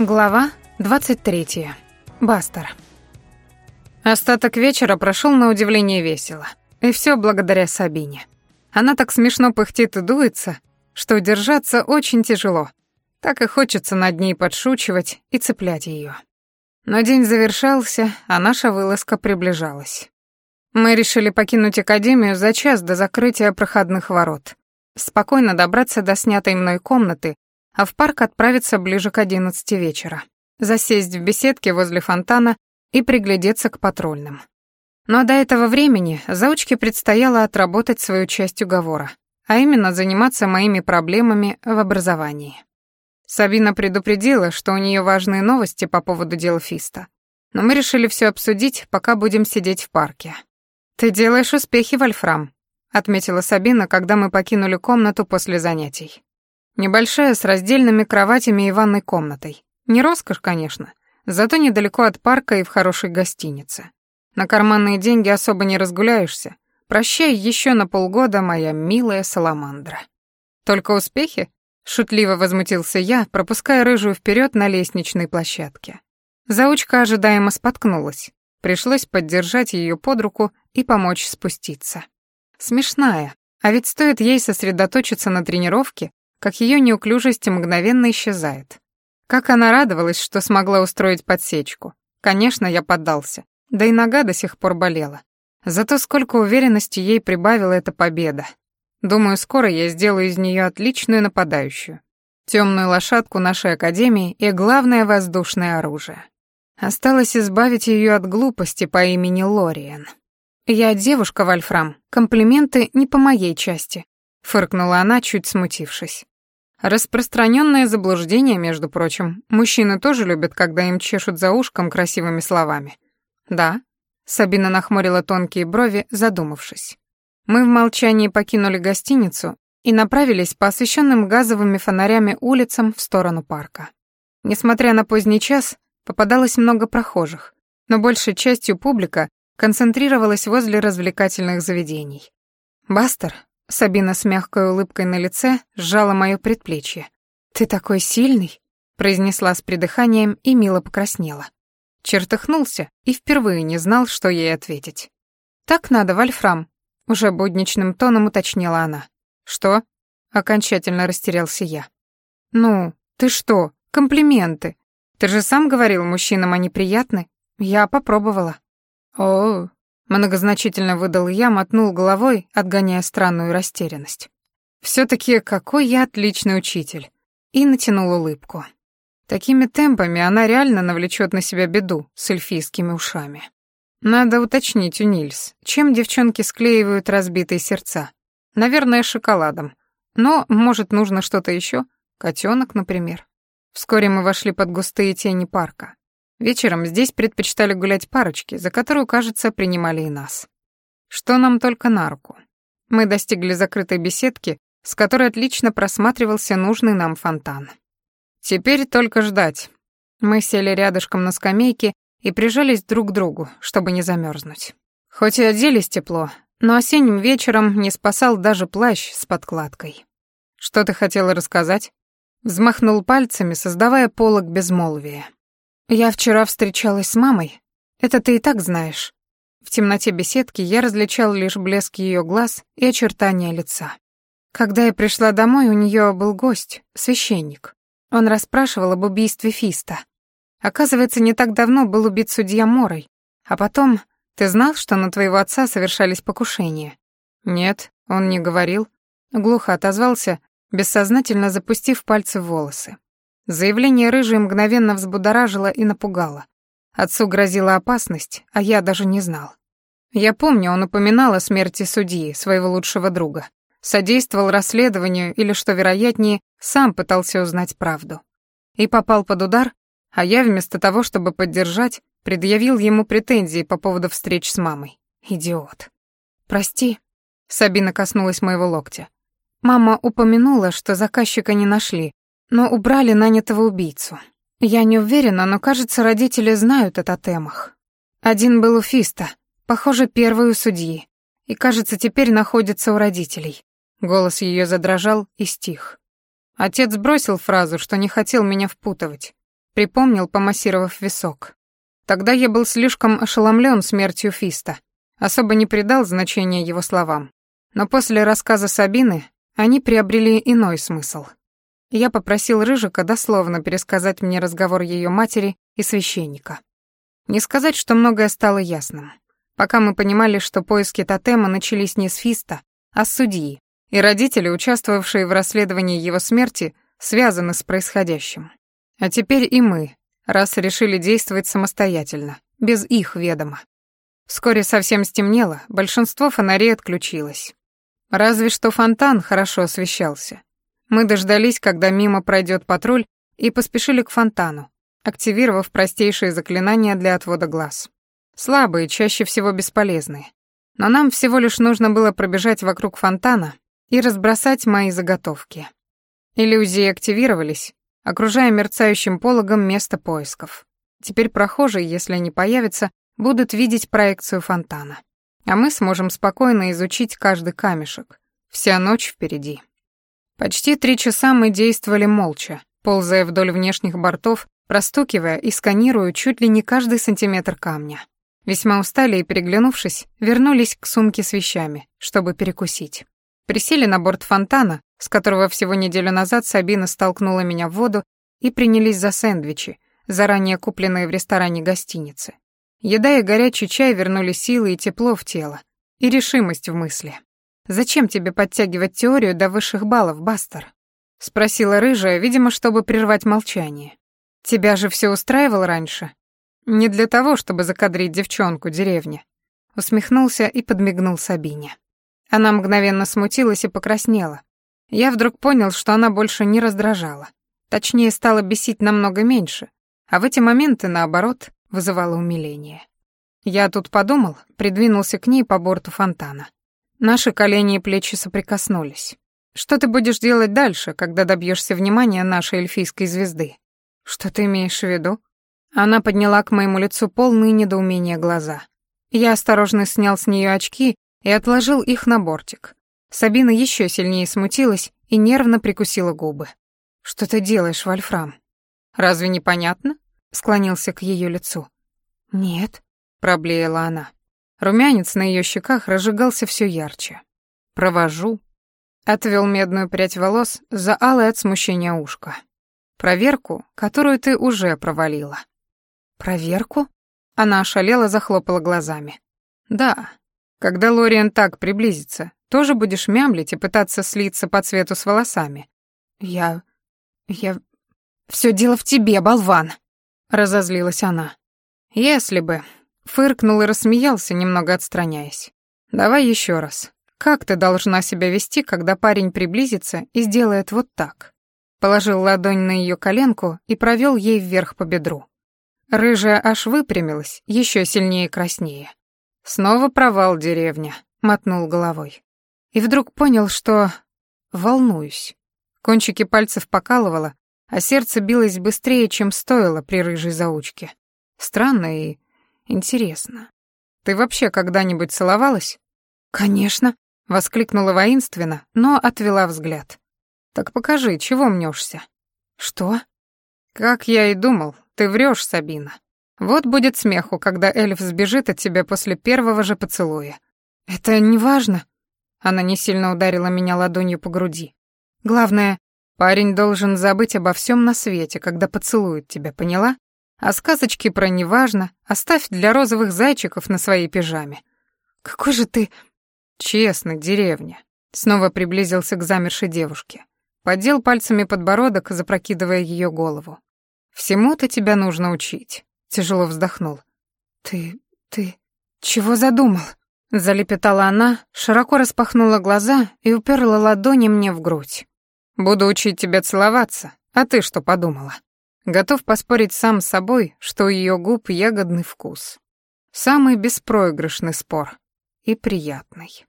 Глава 23. Бастер. Остаток вечера прошел на удивление весело. И все благодаря Сабине. Она так смешно пыхтит и дуется, что удержаться очень тяжело. Так и хочется над ней подшучивать и цеплять ее. Но день завершался, а наша вылазка приближалась. Мы решили покинуть академию за час до закрытия проходных ворот. Спокойно добраться до снятой мной комнаты а в парк отправиться ближе к одиннадцати вечера, засесть в беседке возле фонтана и приглядеться к патрульным. Но до этого времени заучке предстояло отработать свою часть уговора, а именно заниматься моими проблемами в образовании. Сабина предупредила, что у нее важные новости по поводу дела Фиста. Но мы решили все обсудить, пока будем сидеть в парке. «Ты делаешь успехи, Вольфрам», — отметила Сабина, когда мы покинули комнату после занятий. Небольшая, с раздельными кроватями и ванной комнатой. Не роскошь, конечно, зато недалеко от парка и в хорошей гостинице. На карманные деньги особо не разгуляешься. Прощай еще на полгода, моя милая саламандра. Только успехи? Шутливо возмутился я, пропуская рыжую вперед на лестничной площадке. Заучка ожидаемо споткнулась. Пришлось поддержать ее под руку и помочь спуститься. Смешная, а ведь стоит ей сосредоточиться на тренировке, как ее неуклюжесть мгновенно исчезает. Как она радовалась, что смогла устроить подсечку. Конечно, я поддался. Да и нога до сих пор болела. Зато сколько уверенности ей прибавила эта победа. Думаю, скоро я сделаю из нее отличную нападающую. Темную лошадку нашей академии и главное воздушное оружие. Осталось избавить ее от глупости по имени Лориен. Я девушка, Вольфрам, комплименты не по моей части, фыркнула она, чуть смутившись. Распространенное заблуждение, между прочим. Мужчины тоже любят, когда им чешут за ушком красивыми словами. Да. Сабина нахмурила тонкие брови, задумавшись. Мы в молчании покинули гостиницу и направились по освещенным газовыми фонарями улицам в сторону парка. Несмотря на поздний час, попадалось много прохожих, но большей частью публика концентрировалась возле развлекательных заведений. Бастер, Сабина с мягкой улыбкой на лице сжала моё предплечье. «Ты такой сильный», — произнесла с придыханием и мило покраснела. Чертыхнулся и впервые не знал, что ей ответить. «Так надо, Вольфрам», — уже будничным тоном уточнила она. «Что?» — окончательно растерялся я. «Ну, ты что, комплименты. Ты же сам говорил, мужчинам они приятны. Я попробовала». «О, Многозначительно выдал я, мотнул головой, отгоняя странную растерянность. все таки какой я отличный учитель. И натянул улыбку. Такими темпами она реально навлечет на себя беду с эльфийскими ушами. Надо уточнить у Нильс, чем девчонки склеивают разбитые сердца. Наверное, шоколадом. Но, может, нужно что-то еще? Котенок, например. Вскоре мы вошли под густые тени парка. Вечером здесь предпочитали гулять парочки, за которую, кажется, принимали и нас. Что нам только на руку. Мы достигли закрытой беседки, с которой отлично просматривался нужный нам фонтан. Теперь только ждать. Мы сели рядышком на скамейке и прижались друг к другу, чтобы не замерзнуть. Хоть и оделись тепло, но осенним вечером не спасал даже плащ с подкладкой. «Что ты хотела рассказать?» Взмахнул пальцами, создавая полог безмолвия. Я вчера встречалась с мамой. Это ты и так знаешь. В темноте беседки я различал лишь блеск ее глаз и очертания лица. Когда я пришла домой, у нее был гость, священник. Он расспрашивал об убийстве Фиста. Оказывается, не так давно был убит судья Морой. А потом, ты знал, что на твоего отца совершались покушения? Нет, он не говорил. Глухо отозвался, бессознательно запустив пальцы в волосы. Заявление рыжей мгновенно взбудоражило и напугало. Отцу грозила опасность, а я даже не знал. Я помню, он упоминал о смерти судьи, своего лучшего друга. Содействовал расследованию или, что вероятнее, сам пытался узнать правду. И попал под удар, а я вместо того, чтобы поддержать, предъявил ему претензии по поводу встреч с мамой. Идиот. «Прости», — Сабина коснулась моего локтя. Мама упомянула, что заказчика не нашли, но убрали нанятого убийцу. Я не уверена, но, кажется, родители знают о тотемах. Один был у Фиста, похоже, первый у судьи, и, кажется, теперь находится у родителей. Голос ее задрожал и стих. Отец бросил фразу, что не хотел меня впутывать. припомнил, помассировав висок. Тогда я был слишком ошеломлен смертью Фиста, особо не придал значения его словам. Но после рассказа Сабины они приобрели иной смысл. Я попросил Рыжика дословно пересказать мне разговор ее матери и священника. Не сказать, что многое стало ясным. Пока мы понимали, что поиски тотема начались не с Фиста, а с судьи, и родители, участвовавшие в расследовании его смерти, связаны с происходящим. А теперь и мы, раз решили действовать самостоятельно, без их ведома. Вскоре совсем стемнело, большинство фонарей отключилось. Разве что фонтан хорошо освещался. Мы дождались, когда мимо пройдет патруль, и поспешили к фонтану, активировав простейшие заклинания для отвода глаз. Слабые, чаще всего бесполезные. Но нам всего лишь нужно было пробежать вокруг фонтана и разбросать мои заготовки. Иллюзии активировались, окружая мерцающим пологом место поисков. Теперь прохожие, если они появятся, будут видеть проекцию фонтана. А мы сможем спокойно изучить каждый камешек. Вся ночь впереди. Почти три часа мы действовали молча, ползая вдоль внешних бортов, простукивая и сканируя чуть ли не каждый сантиметр камня. Весьма устали и, переглянувшись, вернулись к сумке с вещами, чтобы перекусить. Присели на борт фонтана, с которого всего неделю назад Сабина столкнула меня в воду, и принялись за сэндвичи, заранее купленные в ресторане гостиницы. Еда и горячий чай вернули силы и тепло в тело, и решимость в мысли. «Зачем тебе подтягивать теорию до высших баллов, Бастер?» — спросила рыжая, видимо, чтобы прервать молчание. «Тебя же все устраивало раньше?» «Не для того, чтобы закадрить девчонку деревни», — усмехнулся и подмигнул Сабине. Она мгновенно смутилась и покраснела. Я вдруг понял, что она больше не раздражала. Точнее, стала бесить намного меньше, а в эти моменты, наоборот, вызывало умиление. Я тут подумал, придвинулся к ней по борту фонтана. Наши колени и плечи соприкоснулись. Что ты будешь делать дальше, когда добьешься внимания нашей эльфийской звезды? Что ты имеешь в виду? Она подняла к моему лицу полные недоумения глаза. Я осторожно снял с нее очки и отложил их на бортик. Сабина еще сильнее смутилась и нервно прикусила губы. «Что ты делаешь, Вольфрам?» «Разве не понятно?» склонился к ее лицу. «Нет», — проблеяла она. Румянец на ее щеках разжигался все ярче. «Провожу», — отвел медную прядь волос за алое от смущения ушко. «Проверку, которую ты уже провалила». «Проверку?» Она ошалела, захлопала глазами. «Да. Когда Лориан так приблизится, тоже будешь мямлить и пытаться слиться по цвету с волосами?» «Я... я... Все дело в тебе, болван!» разозлилась она. Если бы, фыркнул и рассмеялся, немного отстраняясь. Давай еще раз. Как ты должна себя вести, когда парень приблизится и сделает вот так? Положил ладонь на ее коленку и провел ей вверх по бедру. Рыжая аж выпрямилась, еще сильнее краснее. Снова провал деревня, мотнул головой. И вдруг понял, что волнуюсь. Кончики пальцев покалывало, а сердце билось быстрее, чем стоило при рыжей заучке. Странно и интересно. Ты вообще когда-нибудь целовалась? Конечно, воскликнула воинственно, но отвела взгляд. Так покажи, чего мнешься? Что? Как я и думал, ты врешь, Сабина. Вот будет смеху, когда эльф сбежит от тебя после первого же поцелуя. Это не важно. Она не сильно ударила меня ладонью по груди. Главное, Парень должен забыть обо всем на свете, когда поцелует тебя, поняла? А сказочки про неважно оставь для розовых зайчиков на своей пижаме. Какой же ты... Честно, деревня. Снова приблизился к замершей девушке. Поддел пальцами подбородок, запрокидывая ее голову. «Всему-то тебя нужно учить», — тяжело вздохнул. «Ты... ты... чего задумал?» Залепетала она, широко распахнула глаза и уперла ладони мне в грудь. Буду учить тебя целоваться, а ты что подумала? Готов поспорить сам с собой, что у ее губ ягодный вкус. Самый беспроигрышный спор. И приятный.